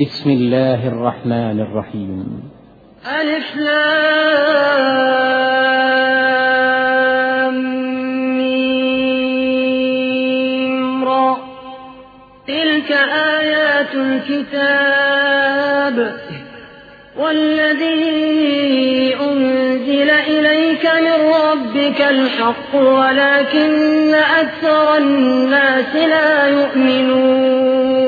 بسم الله الرحمن الرحيم. ألف لام تلك آيات الكتاب. والذي أنزل إليك من ربك الحق ولكن أكثر الناس لا يؤمنون.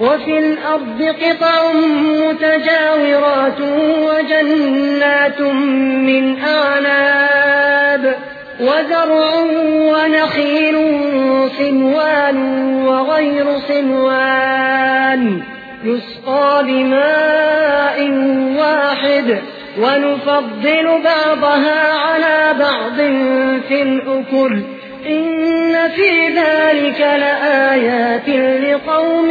وفي الأرض قطع متجاورات وجنات من أعناب وزرع ونخيل صنوان وغير صنوان يسقى بماء واحد ونفضل بعضها على بعض في الأكل. إن في ذلك لآيات لقوم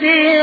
से